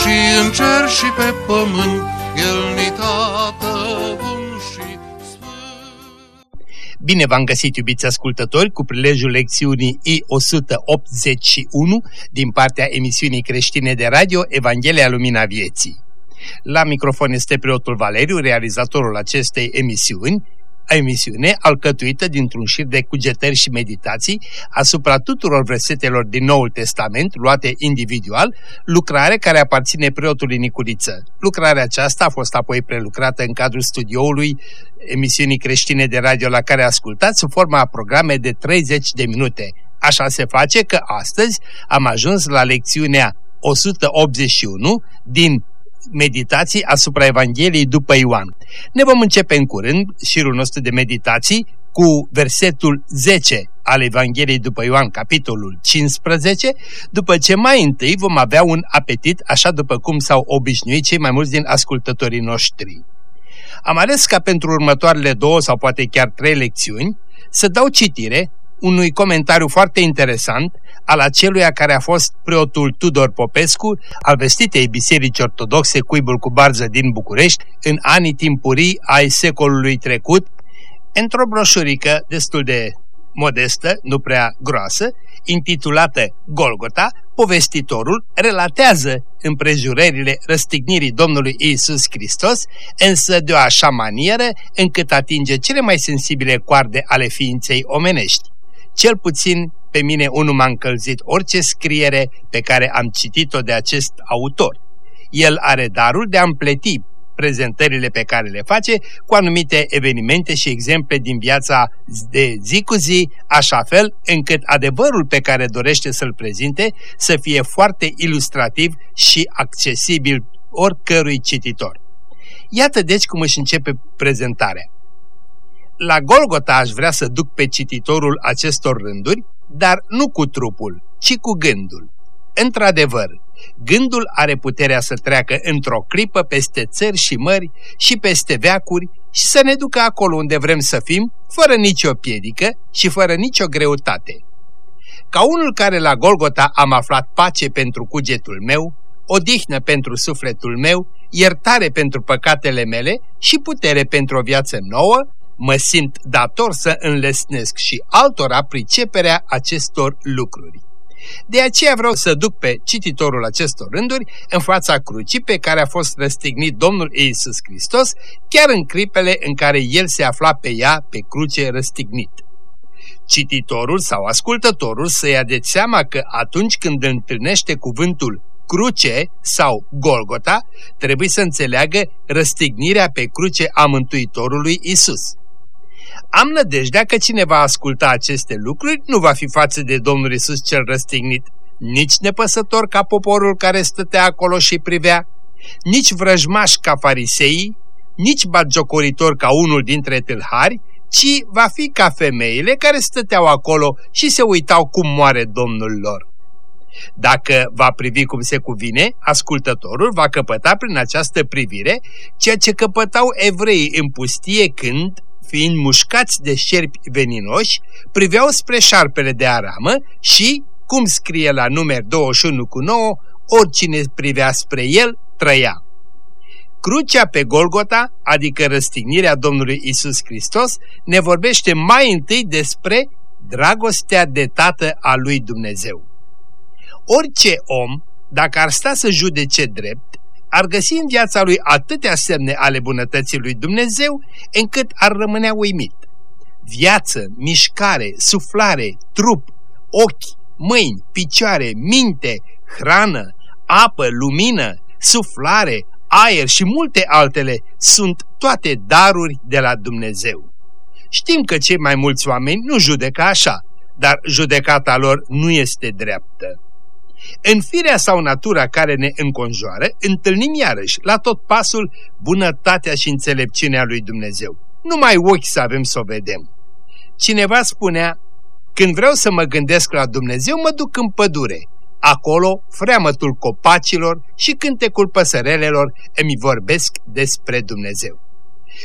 și în cer și pe pământ, El ni tată bun și sfânt. Bine v-am găsit, iubiți ascultători, cu prilejul lecțiunii I-181 din partea emisiunii creștine de radio Evanghelia Lumina Vieții. La microfon este preotul Valeriu, realizatorul acestei emisiuni, emisiune alcătuită dintr-un șir de cugetări și meditații asupra tuturor versetelor din Noul Testament, luate individual, lucrare care aparține preotului Nicuriță. Lucrarea aceasta a fost apoi prelucrată în cadrul studioului emisiunii creștine de radio la care ascultați sub forma a programe de 30 de minute. Așa se face că astăzi am ajuns la lecțiunea 181 din meditații asupra Evangheliei după Ioan. Ne vom începe în curând șirul nostru de meditații cu versetul 10 al Evangheliei după Ioan, capitolul 15, după ce mai întâi vom avea un apetit, așa după cum s-au obișnuit cei mai mulți din ascultătorii noștri. Am ales ca pentru următoarele două sau poate chiar trei lecțiuni să dau citire unui comentariu foarte interesant al aceluia care a fost preotul Tudor Popescu al vestitei Bisericii Ortodoxe Cuibul cu Barză din București în anii timpurii ai secolului trecut, într-o broșurică destul de modestă, nu prea groasă, intitulată Golgota, povestitorul relatează împrejurările răstignirii Domnului Isus Hristos, însă de o așa manieră încât atinge cele mai sensibile coarde ale ființei omenești. Cel puțin pe mine unul m-a încălzit orice scriere pe care am citit-o de acest autor. El are darul de a împleti prezentările pe care le face cu anumite evenimente și exemple din viața de zi cu zi, așa fel încât adevărul pe care dorește să-l prezinte să fie foarte ilustrativ și accesibil oricărui cititor. Iată deci cum își începe prezentarea. La Golgota aș vrea să duc pe cititorul acestor rânduri, dar nu cu trupul, ci cu gândul. Într-adevăr, gândul are puterea să treacă într-o clipă peste țări și mări și peste veacuri și să ne ducă acolo unde vrem să fim, fără nicio piedică și fără nicio greutate. Ca unul care la Golgota am aflat pace pentru cugetul meu, odihnă pentru sufletul meu, iertare pentru păcatele mele și putere pentru o viață nouă, mă simt dator să înlesnesc și altora priceperea acestor lucruri. De aceea vreau să duc pe cititorul acestor rânduri în fața crucii pe care a fost răstignit Domnul Iisus Hristos, chiar în clipele în care El se afla pe ea pe cruce răstignit. Cititorul sau ascultătorul să ia de seama că atunci când întâlnește cuvântul cruce sau Golgota, trebuie să înțeleagă răstignirea pe cruce a Mântuitorului Isus. Am nădejdea că cine va asculta aceste lucruri nu va fi față de Domnul Isus cel răstignit, nici nepăsător ca poporul care stătea acolo și privea, nici vrăjmaș ca fariseii, nici batjocoritor ca unul dintre tâlhari, ci va fi ca femeile care stăteau acolo și se uitau cum moare Domnul lor. Dacă va privi cum se cuvine, ascultătorul va căpăta prin această privire ceea ce căpătau evreii în pustie când, fiind mușcați de șerpi veninoși, priveau spre șarpele de aramă și, cum scrie la numer 21 cu 9, oricine privea spre el, trăia. Crucea pe Golgota, adică răstignirea Domnului Isus Hristos, ne vorbește mai întâi despre dragostea de tată a lui Dumnezeu. Orice om, dacă ar sta să judece drept, ar găsi în viața lui atâtea semne ale bunătății lui Dumnezeu, încât ar rămânea uimit. Viață, mișcare, suflare, trup, ochi, mâini, picioare, minte, hrană, apă, lumină, suflare, aer și multe altele sunt toate daruri de la Dumnezeu. Știm că cei mai mulți oameni nu judecă așa, dar judecata lor nu este dreaptă. În firea sau natura care ne înconjoară, întâlnim iarăși, la tot pasul, bunătatea și înțelepciunea lui Dumnezeu. Numai ochi să avem să o vedem. Cineva spunea, când vreau să mă gândesc la Dumnezeu, mă duc în pădure. Acolo, freamătul copacilor și cântecul păsărelelor îmi vorbesc despre Dumnezeu.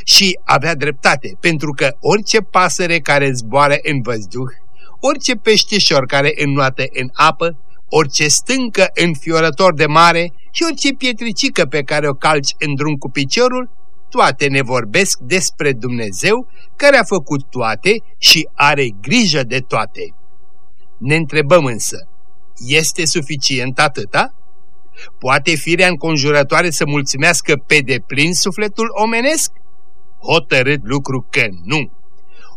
Și avea dreptate, pentru că orice pasăre care zboară în văzduh, orice peștișor care înnoată în apă, orice stâncă înfiorător de mare și orice pietricică pe care o calci în drum cu piciorul, toate ne vorbesc despre Dumnezeu care a făcut toate și are grijă de toate. Ne întrebăm însă, este suficient atâta? Poate firea înconjurătoare să mulțumească pe deplin sufletul omenesc? Hotărât lucru că nu.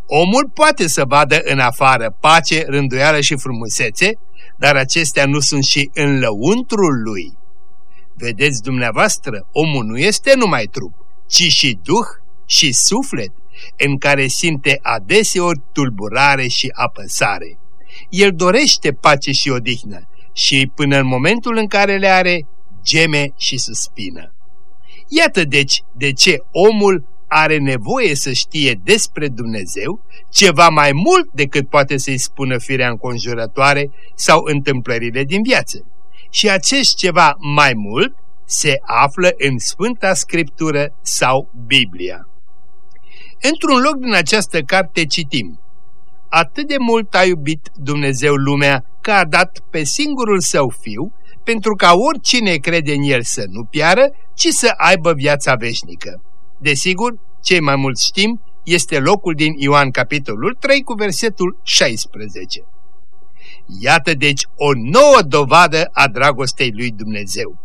Omul poate să vadă în afară pace, rânduială și frumusețe, dar acestea nu sunt și în lăuntrul lui. Vedeți dumneavoastră, omul nu este numai trup, ci și duh și suflet, în care simte adeseori tulburare și apăsare. El dorește pace și odihnă și până în momentul în care le are, geme și suspină. Iată deci de ce omul are nevoie să știe despre Dumnezeu ceva mai mult decât poate să-i spună firea înconjurătoare sau întâmplările din viață. Și acest ceva mai mult se află în Sfânta Scriptură sau Biblia. Într-un loc din această carte citim Atât de mult a iubit Dumnezeu lumea că a dat pe singurul său fiu pentru ca oricine crede în el să nu piară, ci să aibă viața veșnică. Desigur, cei mai mulți știm, este locul din Ioan capitolul 3 cu versetul 16. Iată deci o nouă dovadă a dragostei lui Dumnezeu.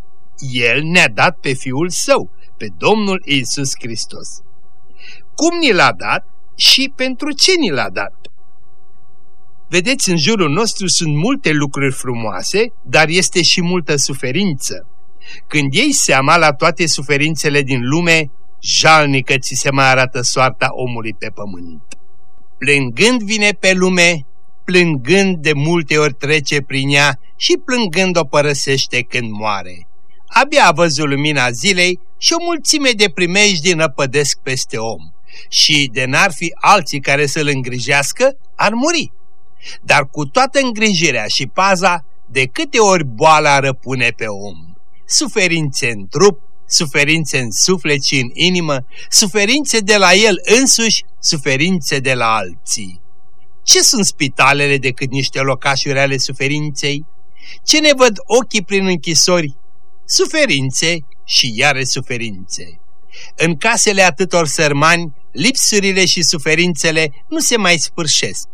El ne-a dat pe Fiul Său, pe Domnul Isus Hristos. Cum ni l-a dat și pentru ce ni l-a dat? Vedeți, în jurul nostru sunt multe lucruri frumoase, dar este și multă suferință. Când iei seama la toate suferințele din lume, jalnică ți se mai arată soarta omului pe pământ. Plângând vine pe lume, plângând de multe ori trece prin ea și plângând o părăsește când moare. Abia a văzut lumina zilei și o mulțime de primejdi năpădesc peste om. Și de n-ar fi alții care să-l îngrijească, ar muri. Dar cu toată îngrijirea și paza, de câte ori boala răpune pe om? Suferințe în trup, suferințe în suflet și în inimă, suferințe de la el însuși, suferințe de la alții. Ce sunt spitalele decât niște locașuri ale suferinței? Ce ne văd ochii prin închisori? Suferințe și iare suferințe. În casele atâtor sărmani, lipsurile și suferințele nu se mai sfârșesc.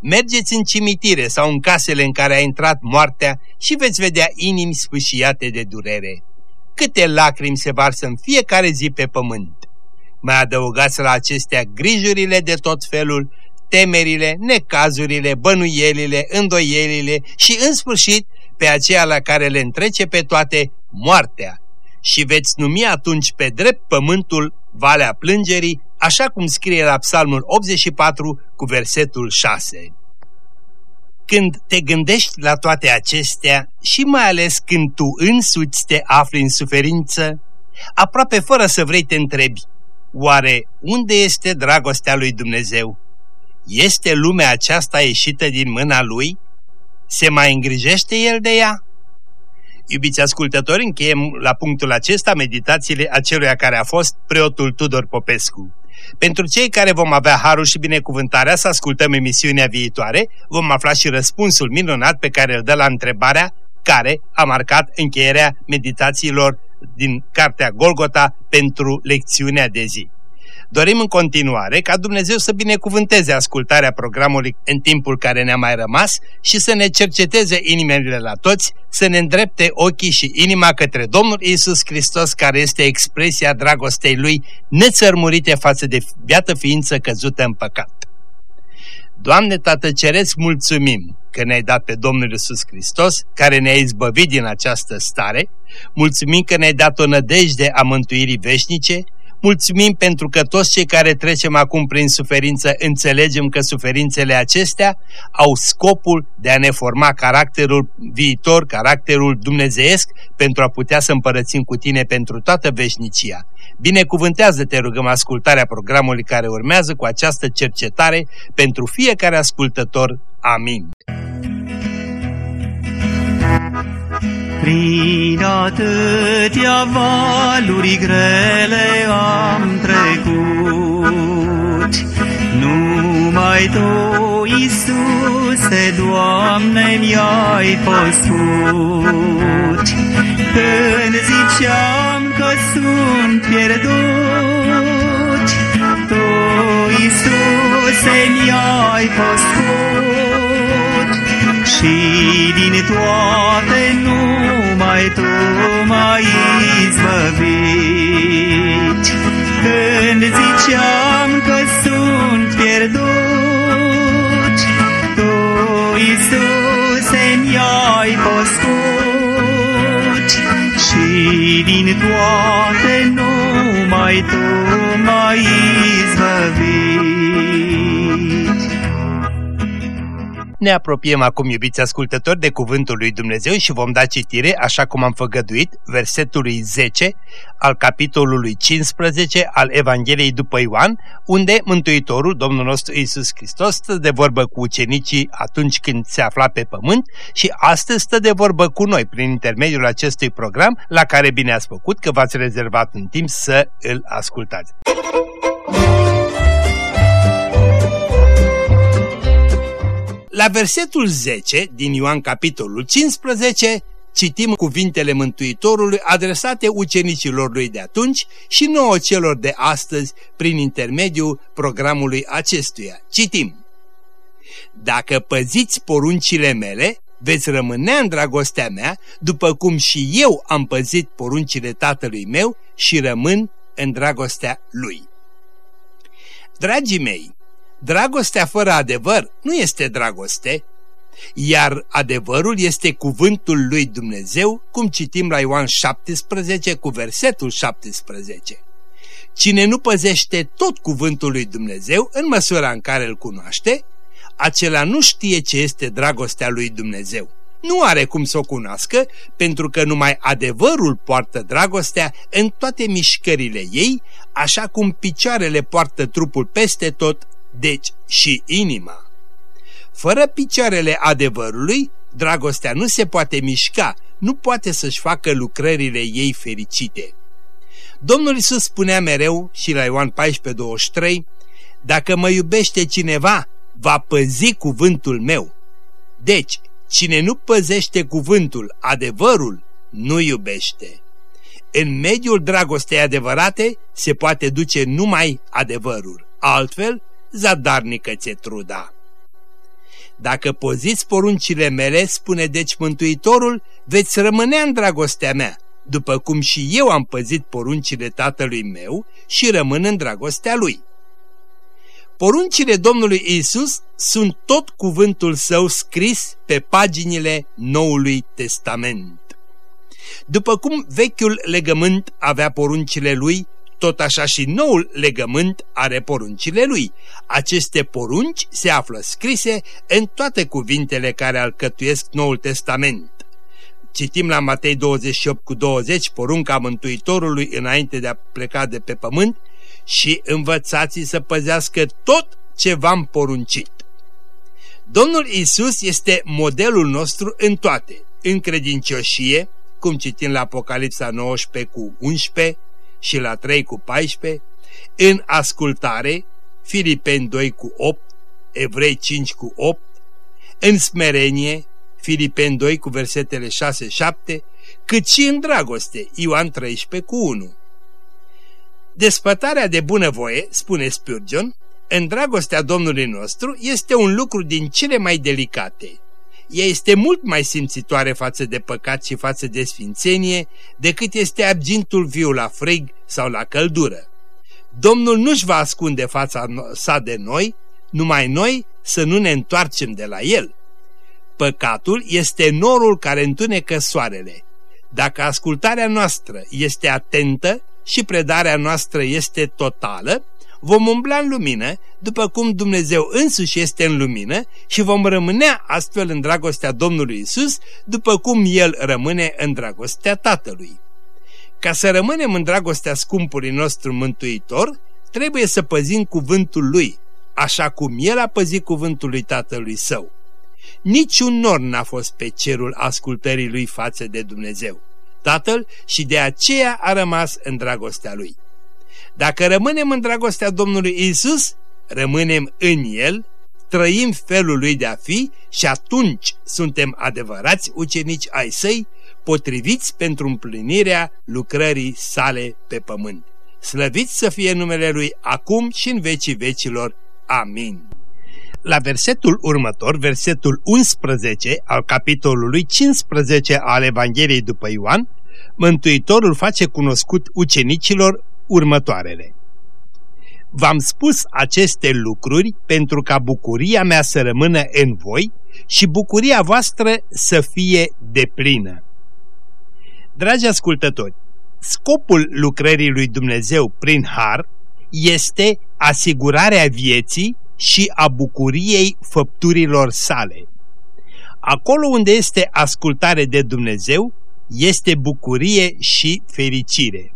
Mergeți în cimitire sau în casele în care a intrat moartea și veți vedea inimi sfâșiate de durere câte lacrimi se varsă în fiecare zi pe pământ. Mai adăugați la acestea grijurile de tot felul, temerile, necazurile, bănuielile, îndoielile și, în sfârșit, pe aceea la care le întrece pe toate, moartea. Și veți numi atunci pe drept pământul Valea Plângerii, așa cum scrie la Psalmul 84 cu versetul 6. Când te gândești la toate acestea și mai ales când tu însuți te afli în suferință, aproape fără să vrei te întrebi, oare unde este dragostea lui Dumnezeu? Este lumea aceasta ieșită din mâna lui? Se mai îngrijește el de ea? Iubiți ascultători, încheiem la punctul acesta meditațiile aceluia care a fost preotul Tudor Popescu. Pentru cei care vom avea harul și binecuvântarea să ascultăm emisiunea viitoare, vom afla și răspunsul minunat pe care îl dă la întrebarea care a marcat încheierea meditațiilor din Cartea Golgota pentru lecțiunea de zi. Dorim în continuare ca Dumnezeu să binecuvânteze ascultarea programului în timpul care ne-a mai rămas și să ne cerceteze inimile la toți, să ne îndrepte ochii și inima către Domnul Isus Hristos, care este expresia dragostei Lui nețărmurite față de biată ființă căzută în păcat. Doamne Tată Ceresc, mulțumim că ne-ai dat pe Domnul Isus Hristos, care ne-a izbăvit din această stare, mulțumim că ne-ai dat o nădejde a mântuirii veșnice, Mulțumim pentru că toți cei care trecem acum prin suferință înțelegem că suferințele acestea au scopul de a ne forma caracterul viitor, caracterul dumnezeiesc, pentru a putea să împărățim cu tine pentru toată veșnicia. Binecuvântează, te rugăm, ascultarea programului care urmează cu această cercetare pentru fiecare ascultător. Amin. Prin atâtea valuri grele am trecut, Numai Tu, Iisuse, Doamne, mi-ai păscut. Când ziceam că sunt pierdut, Tu, Iisuse, mi-ai păscut. Și din toate numai Tu m-ai izbăvit. Când ziceam că sunt pierdut, Tu, Iisuse, mi-ai păscut. Și din toate numai Tu m-ai izbăvit. Ne apropiem acum, iubiți ascultători, de Cuvântul lui Dumnezeu și vom da citire, așa cum am făgăduit, versetului 10 al capitolului 15 al Evangheliei după Ioan, unde Mântuitorul, Domnul nostru Isus Hristos, stă de vorbă cu ucenicii atunci când se afla pe pământ și astăzi stă de vorbă cu noi prin intermediul acestui program, la care bine ați făcut că v-ați rezervat un timp să îl ascultați. La versetul 10 din Ioan capitolul 15 citim cuvintele Mântuitorului adresate ucenicilor lui de atunci și nouă celor de astăzi prin intermediul programului acestuia. Citim. Dacă păziți poruncile mele, veți rămânea în dragostea mea, după cum și eu am păzit poruncile tatălui meu și rămân în dragostea lui. Dragii mei, Dragostea fără adevăr nu este dragoste, iar adevărul este cuvântul lui Dumnezeu, cum citim la Ioan 17 cu versetul 17. Cine nu păzește tot cuvântul lui Dumnezeu în măsura în care îl cunoaște, acela nu știe ce este dragostea lui Dumnezeu. Nu are cum să o cunoască, pentru că numai adevărul poartă dragostea în toate mișcările ei, așa cum picioarele poartă trupul peste tot deci și inima. Fără picioarele adevărului, dragostea nu se poate mișca, nu poate să-și facă lucrările ei fericite. Domnul Isus spunea mereu și la Ioan 14:23, Dacă mă iubește cineva, va păzi cuvântul meu. Deci, cine nu păzește cuvântul, adevărul, nu iubește. În mediul dragostei adevărate se poate duce numai adevărul. Altfel, zadarnică ți truda. Dacă poziți poruncile mele, spune deci Mântuitorul, veți rămânea în dragostea mea, după cum și eu am păzit poruncile tatălui meu și rămân în dragostea lui. Poruncile Domnului Isus sunt tot cuvântul său scris pe paginile Noului Testament. După cum vechiul legământ avea poruncile lui, tot așa și noul legământ are poruncile lui. Aceste porunci se află scrise în toate cuvintele care alcătuiesc Noul Testament. Citim la Matei 28 cu 20 porunca Mântuitorului înainte de a pleca de pe pământ și învățați să păzească tot ce v-am poruncit. Domnul Isus este modelul nostru în toate, în credincioșie, cum citim la Apocalipsa 19 cu 11, și la 3 cu 14, în ascultare, Filipeni 2 cu 8, Evrei 5 cu 8, în smerenie, Filipeni 2 cu versetele 6-7, cât și în dragoste, Ioan 13 cu 1. Despătarea de bunăvoie, spune Spurgeon, în dragostea Domnului nostru este un lucru din cele mai delicate ea este mult mai simțitoare față de păcat și față de sfințenie decât este argintul viu la frig sau la căldură. Domnul nu-și va ascunde fața sa de noi, numai noi să nu ne întoarcem de la el. Păcatul este norul care întunecă soarele. Dacă ascultarea noastră este atentă, și predarea noastră este totală, vom umbla în lumină, după cum Dumnezeu însuși este în lumină și vom rămâne astfel în dragostea Domnului Isus, după cum El rămâne în dragostea Tatălui. Ca să rămânem în dragostea scumpului nostru Mântuitor, trebuie să păzim cuvântul Lui, așa cum El a păzit cuvântul lui Tatălui Său. Niciun nor n-a fost pe cerul ascultării Lui față de Dumnezeu, Tatăl, și de aceea a rămas în dragostea Lui. Dacă rămânem în dragostea Domnului Isus, rămânem în El, trăim felul Lui de a fi și atunci suntem adevărați ucenici ai Săi, potriviți pentru împlinirea lucrării sale pe pământ. Slăviți să fie numele Lui acum și în vecii vecilor. Amin. La versetul următor, versetul 11 al capitolului 15 al Evangheliei după Ioan, Mântuitorul face cunoscut ucenicilor următoarele. V-am spus aceste lucruri pentru ca bucuria mea să rămână în voi și bucuria voastră să fie deplină. Dragi ascultători, scopul lucrării lui Dumnezeu prin har este asigurarea vieții și a bucuriei făpturilor sale. Acolo unde este ascultare de Dumnezeu, este bucurie și fericire.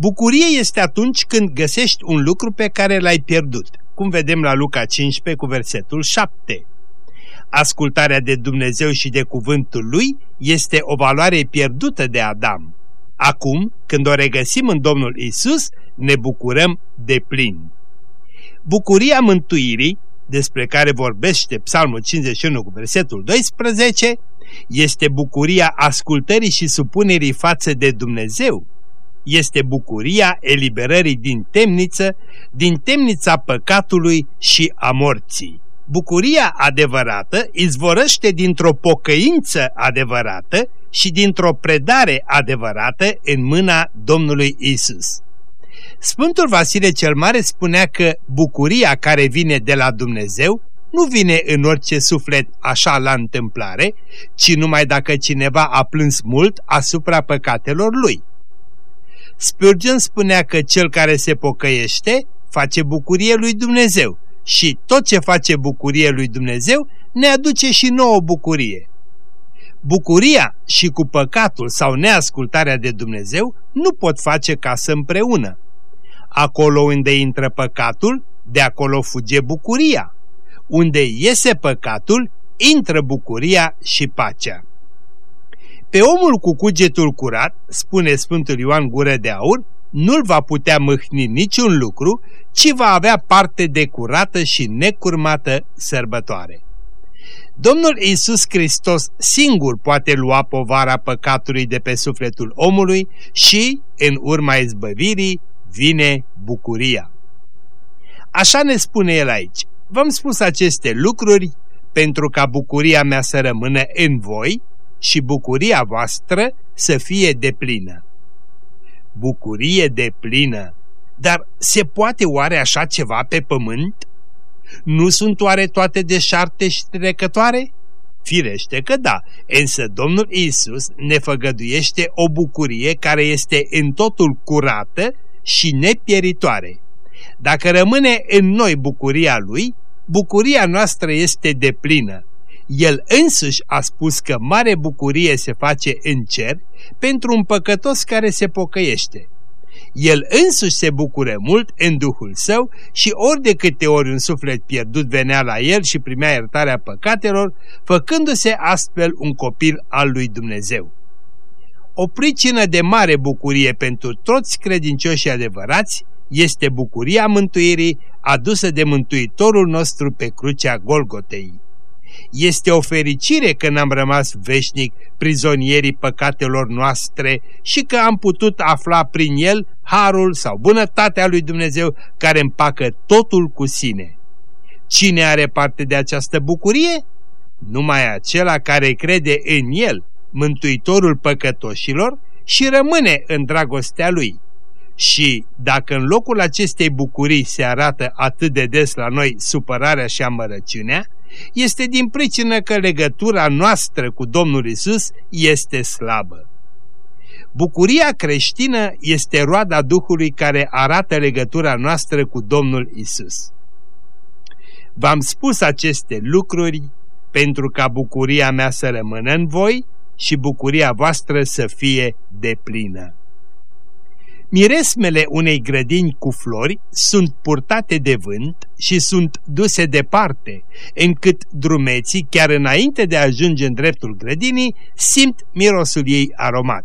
Bucurie este atunci când găsești un lucru pe care l-ai pierdut, cum vedem la Luca 15 cu versetul 7. Ascultarea de Dumnezeu și de cuvântul Lui este o valoare pierdută de Adam. Acum, când o regăsim în Domnul Isus, ne bucurăm de plin. Bucuria mântuirii, despre care vorbește Psalmul 51 cu versetul 12, este bucuria ascultării și supunerii față de Dumnezeu, este bucuria eliberării din temniță, din temnița păcatului și a morții. Bucuria adevărată izvorăște dintr-o pocăință adevărată și dintr-o predare adevărată în mâna Domnului Isus. Sfântul Vasile cel Mare spunea că bucuria care vine de la Dumnezeu nu vine în orice suflet așa la întâmplare, ci numai dacă cineva a plâns mult asupra păcatelor lui. Spurgeon spunea că cel care se pocăiește face bucurie lui Dumnezeu și tot ce face bucurie lui Dumnezeu ne aduce și nouă bucurie. Bucuria și cu păcatul sau neascultarea de Dumnezeu nu pot face casă împreună. Acolo unde intră păcatul, de acolo fuge bucuria. Unde iese păcatul, intră bucuria și pacea. Pe omul cu cugetul curat, spune Sfântul Ioan Gură de Aur, nu-l va putea mâhni niciun lucru, ci va avea parte de curată și necurmată sărbătoare. Domnul Iisus Hristos singur poate lua povara păcatului de pe sufletul omului și, în urma izbăvirii, vine bucuria. Așa ne spune el aici. V-am spus aceste lucruri pentru ca bucuria mea să rămână în voi și bucuria voastră să fie deplină. Bucurie deplină, dar se poate oare așa ceva pe pământ? Nu sunt oare toate deșarte și trecătoare? Firește că da, însă Domnul Isus ne făgăduiește o bucurie care este în totul curată și nepieritoare. Dacă rămâne în noi bucuria Lui, bucuria noastră este deplină el însuși a spus că mare bucurie se face în cer pentru un păcătos care se pocăiește. El însuși se bucură mult în Duhul Său și ori de câte ori un suflet pierdut venea la El și primea iertarea păcatelor, făcându-se astfel un copil al lui Dumnezeu. O pricină de mare bucurie pentru toți credincioșii adevărați este bucuria mântuirii adusă de Mântuitorul nostru pe crucea Golgotei. Este o fericire că n-am rămas veșnic prizonierii păcatelor noastre și că am putut afla prin el harul sau bunătatea lui Dumnezeu care împacă totul cu sine. Cine are parte de această bucurie? Numai acela care crede în el, mântuitorul păcătoșilor, și rămâne în dragostea lui. Și dacă în locul acestei bucurii se arată atât de des la noi supărarea și amărăciunea, este din pricină că legătura noastră cu Domnul Isus este slabă. Bucuria creștină este roada Duhului care arată legătura noastră cu Domnul Isus. V-am spus aceste lucruri pentru ca bucuria mea să rămână în voi și bucuria voastră să fie deplină. Miresmele unei grădini cu flori sunt purtate de vânt și sunt duse departe, încât drumeții, chiar înainte de a ajunge în dreptul grădinii, simt mirosul ei aromat.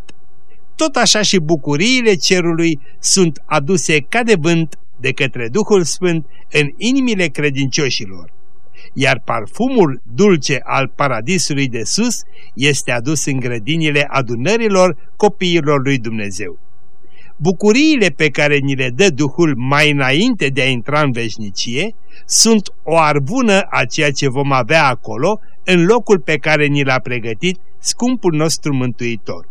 Tot așa și bucuriile cerului sunt aduse ca de vânt de către Duhul Sfânt în inimile credincioșilor, iar parfumul dulce al paradisului de sus este adus în grădinile adunărilor copiilor lui Dumnezeu. Bucuriile pe care ni le dă Duhul mai înainte de a intra în veșnicie sunt o arvună a ceea ce vom avea acolo în locul pe care ni l-a pregătit scumpul nostru Mântuitor.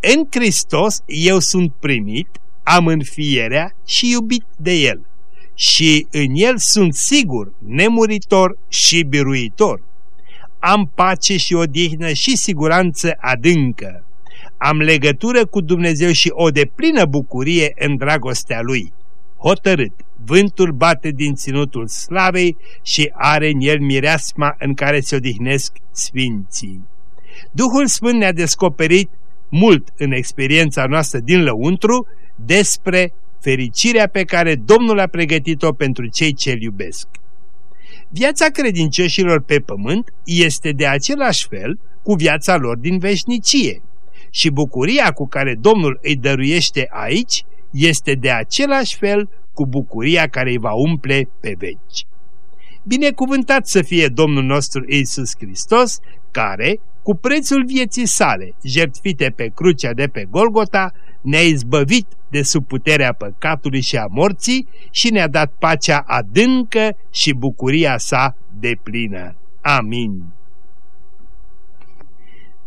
În Hristos eu sunt primit, am înfierea și iubit de El și în El sunt sigur, nemuritor și biruitor. Am pace și odihnă și siguranță adâncă am legătură cu Dumnezeu și o deplină bucurie în dragostea Lui. Hotărât, vântul bate din ținutul slavei și are în el mireasma în care se odihnesc sfinții. Duhul Sfânt ne-a descoperit mult în experiența noastră din lăuntru despre fericirea pe care Domnul a pregătit-o pentru cei ce-L iubesc. Viața credincioșilor pe pământ este de același fel cu viața lor din veșnicie și bucuria cu care Domnul îi dăruiește aici este de același fel cu bucuria care îi va umple pe veci. Binecuvântat să fie Domnul nostru Iisus Hristos, care, cu prețul vieții sale, jertfite pe crucea de pe Golgota, ne-a izbăvit de sub puterea păcatului și a morții și ne-a dat pacea adâncă și bucuria sa de plină. Amin.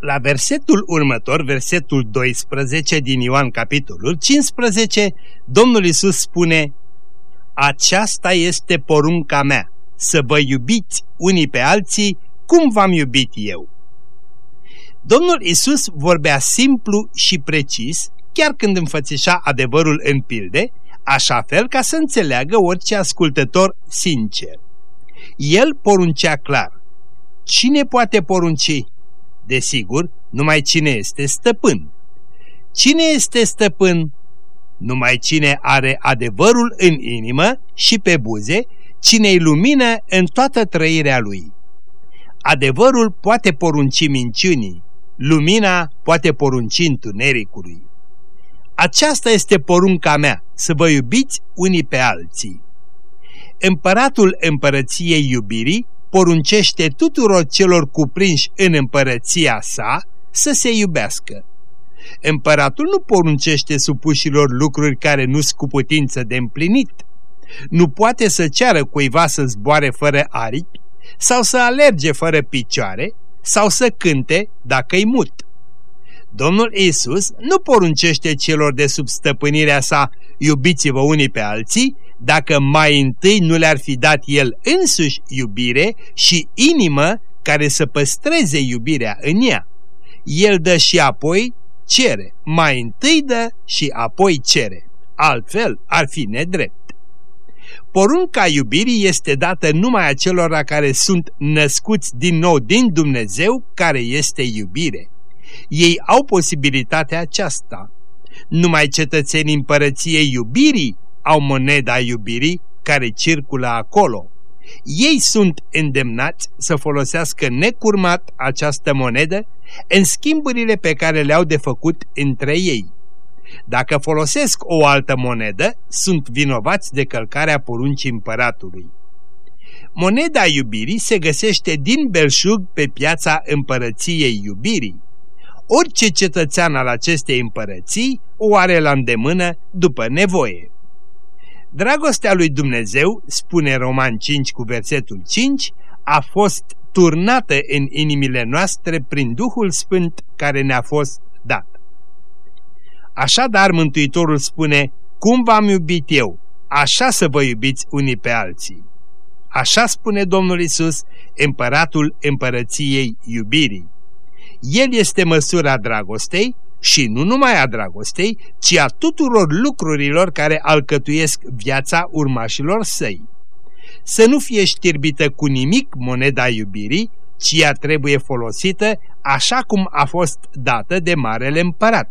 La versetul următor, versetul 12 din Ioan capitolul 15, Domnul Isus spune Aceasta este porunca mea, să vă iubiți unii pe alții cum v-am iubit eu. Domnul Isus vorbea simplu și precis, chiar când înfățișa adevărul în pilde, așa fel ca să înțeleagă orice ascultător sincer. El poruncea clar. Cine poate porunci? Desigur, numai cine este stăpân. Cine este stăpân? Numai cine are adevărul în inimă și pe buze, cine-i lumină în toată trăirea lui. Adevărul poate porunci minciunii, lumina poate porunci întunericului. Aceasta este porunca mea, să vă iubiți unii pe alții. Împăratul împărăției iubirii poruncește tuturor celor cuprinși în împărăția sa să se iubească. Împăratul nu poruncește supușilor lucruri care nu sunt cu putință de împlinit. Nu poate să ceară cuiva să zboare fără aripi sau să alerge fără picioare sau să cânte dacă-i mut. Domnul Isus nu poruncește celor de sub stăpânirea sa iubiți-vă unii pe alții, dacă mai întâi nu le-ar fi dat El însuși iubire și inimă care să păstreze iubirea în ea. El dă și apoi cere, mai întâi dă și apoi cere, altfel ar fi nedrept. Porunca iubirii este dată numai acelora care sunt născuți din nou din Dumnezeu, care este iubire. Ei au posibilitatea aceasta. Numai cetățenii împărăției iubirii au moneda iubirii care circulă acolo. Ei sunt îndemnați să folosească necurmat această monedă în schimburile pe care le-au de făcut între ei. Dacă folosesc o altă monedă, sunt vinovați de călcarea poruncii împăratului. Moneda iubirii se găsește din belșug pe piața împărăției iubirii. Orice cetățean al acestei împărății o are la îndemână după nevoie. Dragostea lui Dumnezeu, spune Roman 5 cu versetul 5, a fost turnată în inimile noastre prin Duhul Sfânt care ne-a fost dat. Așadar, Mântuitorul spune, cum v-am iubit eu, așa să vă iubiți unii pe alții. Așa spune Domnul Isus, împăratul împărăției iubirii. El este măsura dragostei și nu numai a dragostei, ci a tuturor lucrurilor care alcătuiesc viața urmașilor săi. Să nu fie știrbită cu nimic moneda iubirii, ci ea trebuie folosită așa cum a fost dată de Marele Împărat.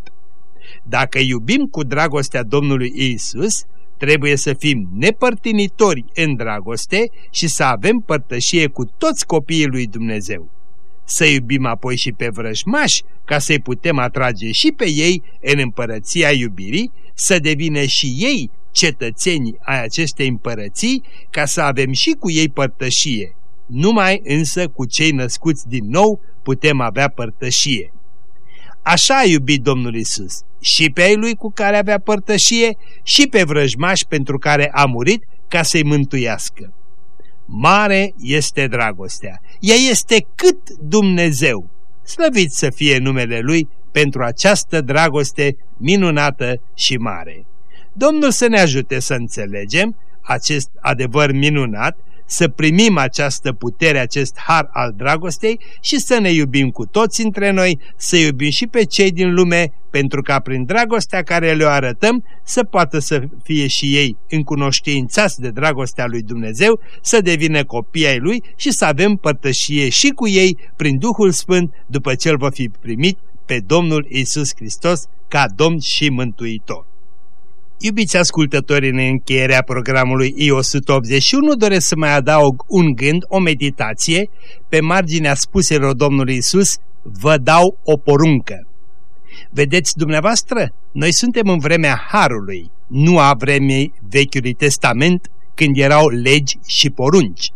Dacă iubim cu dragostea Domnului Isus, trebuie să fim nepărtinitori în dragoste și să avem părtășie cu toți copiii lui Dumnezeu. Să iubim apoi și pe vrăjmași, ca să-i putem atrage și pe ei în împărăția iubirii, să devină și ei cetățenii ai acestei împărății, ca să avem și cu ei părtășie. Numai însă cu cei născuți din nou putem avea părtășie. Așa a iubit Domnul Isus, și pe ei lui cu care avea părtășie, și pe vrăjmași pentru care a murit ca să-i mântuiască. Mare este dragostea, ea este cât Dumnezeu. Slăvit să fie numele Lui pentru această dragoste minunată și mare. Domnul să ne ajute să înțelegem acest adevăr minunat să primim această putere, acest har al dragostei și să ne iubim cu toți între noi, să iubim și pe cei din lume, pentru ca prin dragostea care le-o arătăm să poată să fie și ei încunoștințați de dragostea lui Dumnezeu, să devină copii ai lui și să avem părtășie și cu ei prin Duhul Sfânt după ce îl va fi primit pe Domnul Isus Hristos ca Domn și Mântuitor. Iubiți ascultători, în încheierea programului I-181 doresc să mai adaug un gând, o meditație, pe marginea spuselor Domnului Isus, vă dau o poruncă. Vedeți dumneavoastră, noi suntem în vremea Harului, nu a vremii Vechiului Testament, când erau legi și porunci.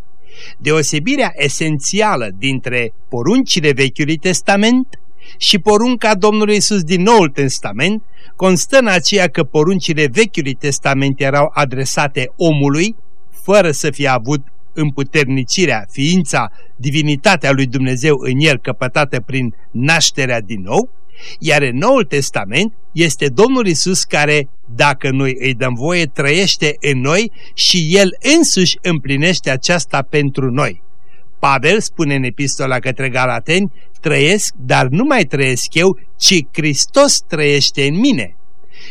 Deosebirea esențială dintre poruncile Vechiului Testament și porunca Domnului Isus din Noul Testament constă în aceea că poruncile Vechiului Testament erau adresate omului, fără să fie avut împuternicirea, ființa, divinitatea lui Dumnezeu în el căpătată prin nașterea din nou, iar în Noul Testament este Domnul Isus care, dacă noi îi dăm voie, trăiește în noi și El însuși împlinește aceasta pentru noi. Pavel spune în epistola către Galateni, trăiesc, dar nu mai trăiesc eu, ci Hristos trăiește în mine.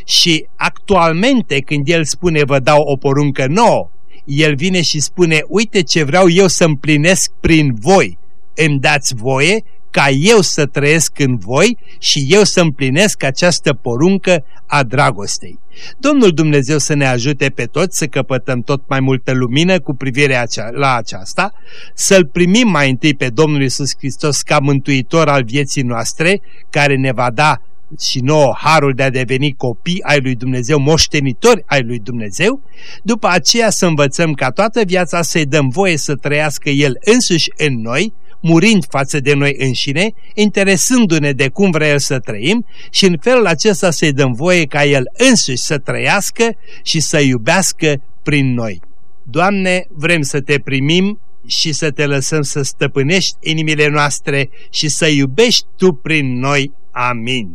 Și actualmente când El spune vă dau o poruncă nouă, El vine și spune uite ce vreau eu să împlinesc prin voi. Îmi dați voie ca eu să trăiesc în voi și eu să împlinesc această poruncă a dragostei. Domnul Dumnezeu să ne ajute pe toți să căpătăm tot mai multă lumină cu privire la aceasta, să-L primim mai întâi pe Domnul Isus Hristos ca mântuitor al vieții noastre, care ne va da și nouă harul de a deveni copii ai lui Dumnezeu, moștenitori ai lui Dumnezeu, după aceea să învățăm ca toată viața să-i dăm voie să trăiască El însuși în noi, murind față de noi înșine, interesându-ne de cum vrea El să trăim și în felul acesta să-i dăm voie ca El însuși să trăiască și să iubească prin noi. Doamne, vrem să Te primim și să Te lăsăm să stăpânești inimile noastre și să iubești Tu prin noi. Amin.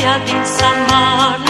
Din Samar la fântână